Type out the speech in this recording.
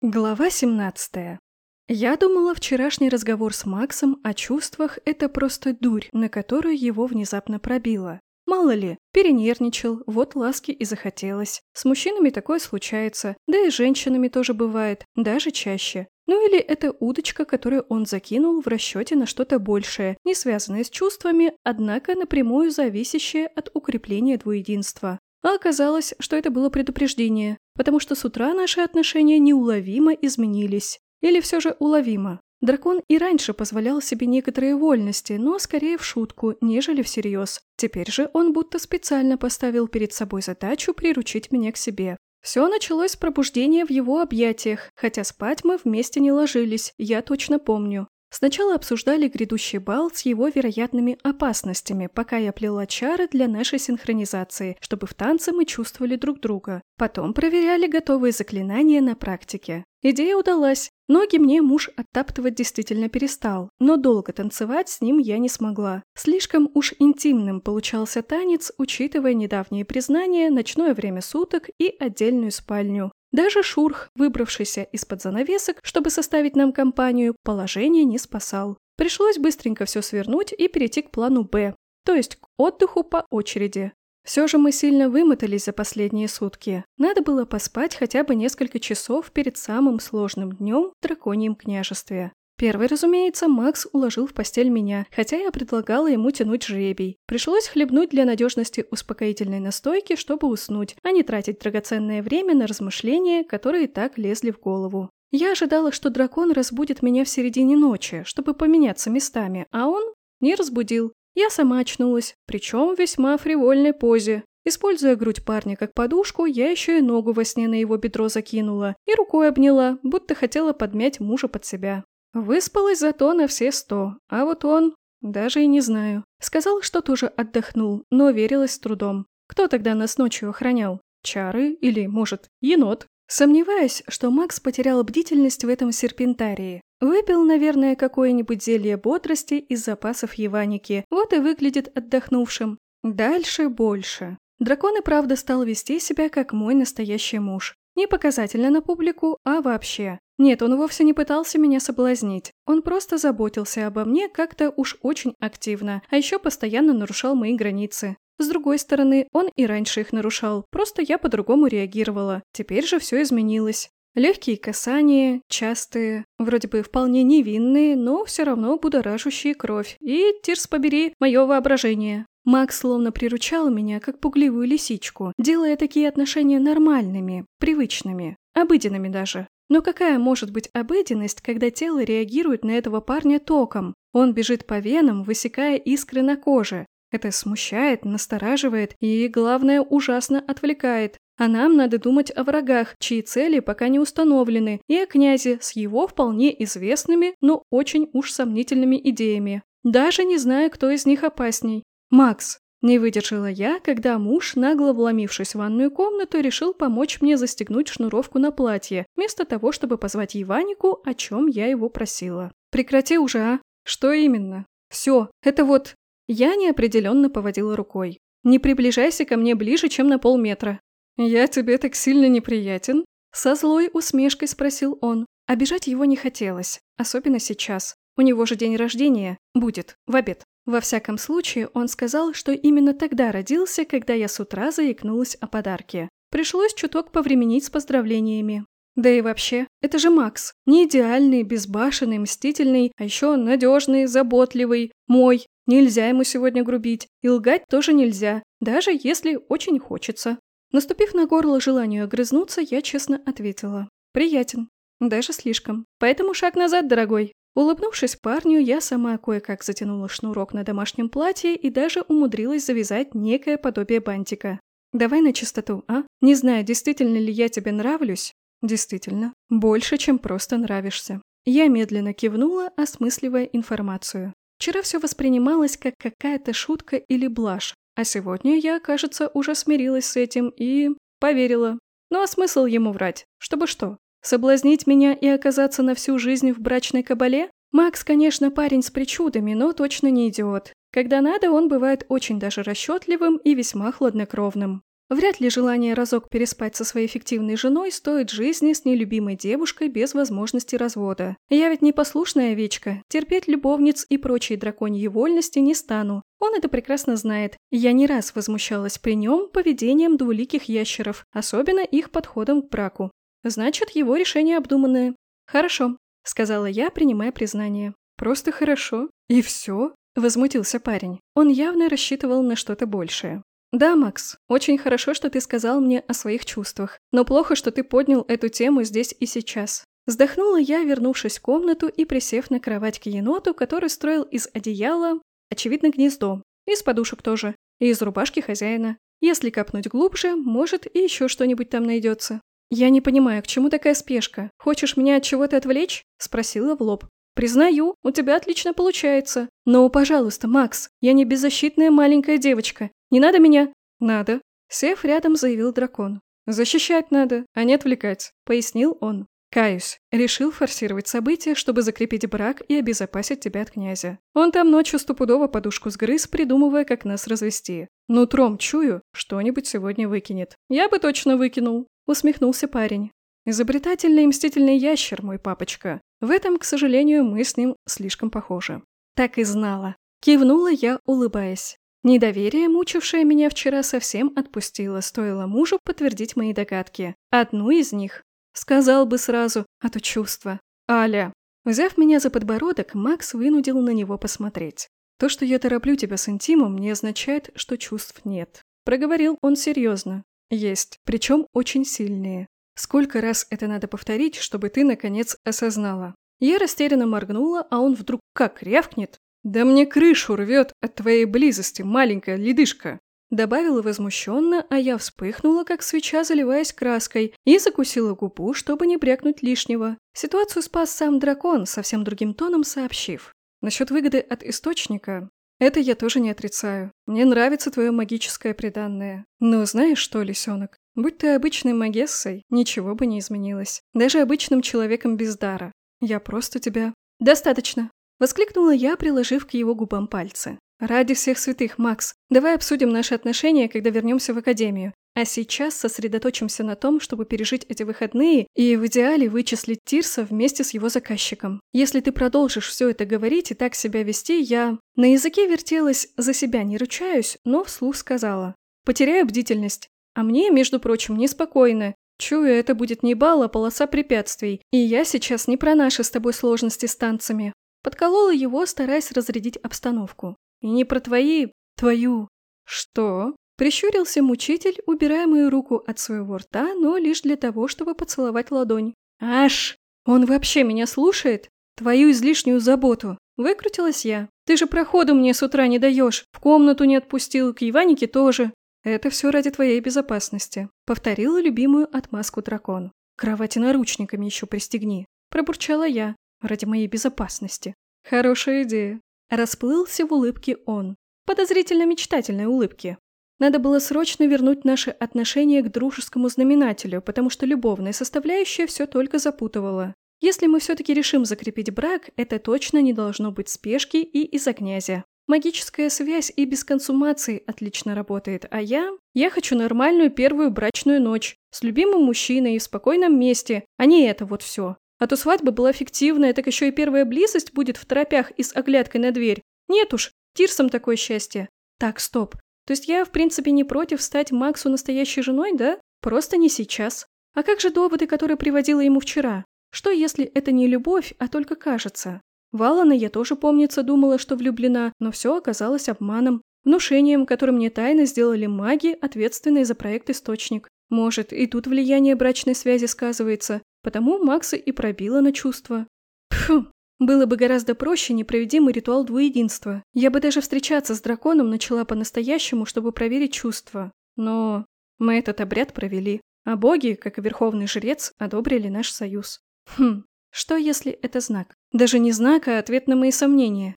Глава 17. Я думала, вчерашний разговор с Максом о чувствах – это просто дурь, на которую его внезапно пробило. Мало ли, перенервничал, вот ласки и захотелось. С мужчинами такое случается, да и с женщинами тоже бывает, даже чаще. Ну или это удочка, которую он закинул в расчете на что-то большее, не связанное с чувствами, однако напрямую зависящее от укрепления двуединства. А оказалось, что это было предупреждение, потому что с утра наши отношения неуловимо изменились. Или все же уловимо. Дракон и раньше позволял себе некоторые вольности, но скорее в шутку, нежели всерьез. Теперь же он будто специально поставил перед собой задачу приручить меня к себе. Все началось с пробуждения в его объятиях, хотя спать мы вместе не ложились, я точно помню. Сначала обсуждали грядущий бал с его вероятными опасностями, пока я плела чары для нашей синхронизации, чтобы в танце мы чувствовали друг друга. Потом проверяли готовые заклинания на практике. Идея удалась. Ноги мне муж оттаптывать действительно перестал, но долго танцевать с ним я не смогла. Слишком уж интимным получался танец, учитывая недавние признания, ночное время суток и отдельную спальню. Даже Шурх, выбравшийся из-под занавесок, чтобы составить нам компанию, положение не спасал. Пришлось быстренько все свернуть и перейти к плану «Б», то есть к отдыху по очереди. Все же мы сильно вымотались за последние сутки. Надо было поспать хотя бы несколько часов перед самым сложным днем в драконьем княжестве. Первый, разумеется, Макс уложил в постель меня, хотя я предлагала ему тянуть жребий. Пришлось хлебнуть для надежности успокоительной настойки, чтобы уснуть, а не тратить драгоценное время на размышления, которые так лезли в голову. Я ожидала, что дракон разбудит меня в середине ночи, чтобы поменяться местами, а он не разбудил. Я сама очнулась, причем в весьма фривольной позе. Используя грудь парня как подушку, я еще и ногу во сне на его бедро закинула и рукой обняла, будто хотела подмять мужа под себя. Выспалась зато на все сто, а вот он... Даже и не знаю. Сказал, что тоже отдохнул, но верилась с трудом. Кто тогда нас ночью охранял? Чары или, может, енот? Сомневаюсь, что Макс потерял бдительность в этом серпентарии. Выпил, наверное, какое-нибудь зелье бодрости из запасов Еваники, вот и выглядит отдохнувшим. Дальше больше. Дракон и правда стал вести себя как мой настоящий муж. Не показательно на публику, а вообще. Нет, он вовсе не пытался меня соблазнить. Он просто заботился обо мне как-то уж очень активно, а еще постоянно нарушал мои границы. С другой стороны, он и раньше их нарушал, просто я по-другому реагировала. Теперь же все изменилось. Легкие касания, частые, вроде бы вполне невинные, но все равно будоражащие кровь. И, Тирс побери, мое воображение. Макс словно приручал меня, как пугливую лисичку, делая такие отношения нормальными, привычными, обыденными даже. Но какая может быть обыденность, когда тело реагирует на этого парня током? Он бежит по венам, высекая искры на коже. Это смущает, настораживает и, главное, ужасно отвлекает. А нам надо думать о врагах, чьи цели пока не установлены, и о князе с его вполне известными, но очень уж сомнительными идеями. Даже не знаю, кто из них опасней. «Макс!» Не выдержала я, когда муж, нагло вломившись в ванную комнату, решил помочь мне застегнуть шнуровку на платье, вместо того, чтобы позвать Иванику, о чем я его просила. «Прекрати уже, а? Что именно? Все, это вот...» Я неопределенно поводила рукой. «Не приближайся ко мне ближе, чем на полметра». «Я тебе так сильно неприятен?» Со злой усмешкой спросил он. Обижать его не хотелось, особенно сейчас. У него же день рождения. Будет. В обед. Во всяком случае, он сказал, что именно тогда родился, когда я с утра заикнулась о подарке. Пришлось чуток повременить с поздравлениями. Да и вообще, это же Макс. Не идеальный, безбашенный, мстительный, а еще надежный, заботливый, мой. Нельзя ему сегодня грубить. И лгать тоже нельзя, даже если очень хочется. Наступив на горло желанию огрызнуться, я честно ответила. Приятен. Даже слишком. Поэтому шаг назад, дорогой. Улыбнувшись парню, я сама кое-как затянула шнурок на домашнем платье и даже умудрилась завязать некое подобие бантика. «Давай на чистоту, а? Не знаю, действительно ли я тебе нравлюсь?» «Действительно. Больше, чем просто нравишься». Я медленно кивнула, осмысливая информацию. Вчера все воспринималось как какая-то шутка или блажь, а сегодня я, кажется, уже смирилась с этим и... поверила. Ну а смысл ему врать? Чтобы что? Соблазнить меня и оказаться на всю жизнь в брачной кабале? Макс, конечно, парень с причудами, но точно не идиот. Когда надо, он бывает очень даже расчетливым и весьма хладнокровным. Вряд ли желание разок переспать со своей фиктивной женой стоит жизни с нелюбимой девушкой без возможности развода. Я ведь не послушная овечка, терпеть любовниц и прочие драконьи вольности не стану. Он это прекрасно знает. Я не раз возмущалась при нем поведением двуликих ящеров, особенно их подходом к браку. Значит, его решение обдуманное. Хорошо, сказала я, принимая признание. Просто хорошо. И все? Возмутился парень. Он явно рассчитывал на что-то большее. «Да, Макс, очень хорошо, что ты сказал мне о своих чувствах, но плохо, что ты поднял эту тему здесь и сейчас». Вздохнула я, вернувшись в комнату и присев на кровать к еноту, который строил из одеяла, очевидно, гнездо, из подушек тоже, и из рубашки хозяина. Если копнуть глубже, может, и еще что-нибудь там найдется. «Я не понимаю, к чему такая спешка? Хочешь меня от чего-то отвлечь?» – спросила в лоб. «Признаю, у тебя отлично получается. Но, пожалуйста, Макс, я не беззащитная маленькая девочка. Не надо меня?» «Надо», — сев рядом, заявил дракон. «Защищать надо, а не отвлекать», — пояснил он. «Каюсь. Решил форсировать события, чтобы закрепить брак и обезопасить тебя от князя. Он там ночью стопудово подушку сгрыз, придумывая, как нас развести. Нутром чую, что-нибудь сегодня выкинет. Я бы точно выкинул», — усмехнулся парень. «Изобретательный и мстительный ящер, мой папочка. В этом, к сожалению, мы с ним слишком похожи». «Так и знала». Кивнула я, улыбаясь. Недоверие, мучившее меня вчера, совсем отпустило, стоило мужу подтвердить мои догадки. Одну из них. Сказал бы сразу, а то чувство. Аля. Взяв меня за подбородок, Макс вынудил на него посмотреть. То, что я тороплю тебя с интимом, не означает, что чувств нет. Проговорил он серьезно. Есть, причем очень сильные. Сколько раз это надо повторить, чтобы ты, наконец, осознала? Я растерянно моргнула, а он вдруг как рявкнет. «Да мне крышу рвет от твоей близости, маленькая ледышка!» Добавила возмущенно, а я вспыхнула, как свеча, заливаясь краской, и закусила губу, чтобы не брякнуть лишнего. Ситуацию спас сам дракон, совсем другим тоном сообщив. Насчет выгоды от источника, это я тоже не отрицаю. Мне нравится твое магическое приданное. Но знаешь что, лисенок, будь ты обычной магессой, ничего бы не изменилось. Даже обычным человеком без дара. Я просто тебя... Достаточно. Воскликнула я, приложив к его губам пальцы. «Ради всех святых, Макс, давай обсудим наши отношения, когда вернемся в академию. А сейчас сосредоточимся на том, чтобы пережить эти выходные и в идеале вычислить Тирса вместе с его заказчиком. Если ты продолжишь все это говорить и так себя вести, я...» На языке вертелась «за себя не ручаюсь», но вслух сказала. «Потеряю бдительность. А мне, между прочим, неспокойно. Чую, это будет не бал, а полоса препятствий. И я сейчас не про наши с тобой сложности с танцами. Подколола его, стараясь разрядить обстановку. «И не про твои... твою...» «Что?» Прищурился мучитель, убирая мою руку от своего рта, но лишь для того, чтобы поцеловать ладонь. «Аш! Он вообще меня слушает? Твою излишнюю заботу!» Выкрутилась я. «Ты же проходу мне с утра не даешь, в комнату не отпустил, к Иванике тоже. Это все ради твоей безопасности», — повторила любимую отмазку дракон. «Кровати наручниками еще пристегни», — пробурчала я ради моей безопасности. Хорошая идея. Расплылся в улыбке он. Подозрительно-мечтательной улыбке. Надо было срочно вернуть наши отношения к дружескому знаменателю, потому что любовная составляющая все только запутывала. Если мы все-таки решим закрепить брак, это точно не должно быть спешки и из-за князя. Магическая связь и без консумации отлично работает, а я... Я хочу нормальную первую брачную ночь, с любимым мужчиной и в спокойном месте, а не это вот все. А то свадьба была фиктивная, так еще и первая близость будет в торопях и с оглядкой на дверь. Нет уж, Тирсом такое счастье. Так, стоп. То есть я, в принципе, не против стать Максу настоящей женой, да? Просто не сейчас. А как же доводы, которые приводила ему вчера? Что, если это не любовь, а только кажется? Валана я тоже, помнится, думала, что влюблена, но все оказалось обманом. Внушением, которым мне тайно сделали маги, ответственные за проект «Источник». Может, и тут влияние брачной связи сказывается, Потому Макса и пробила на чувства. Пфу, было бы гораздо проще непроведимый ритуал двуединства. Я бы даже встречаться с драконом начала по-настоящему, чтобы проверить чувства. Но мы этот обряд провели, а боги, как и верховный жрец, одобрили наш союз. Хм, что если это знак? Даже не знак, а ответ на мои сомнения.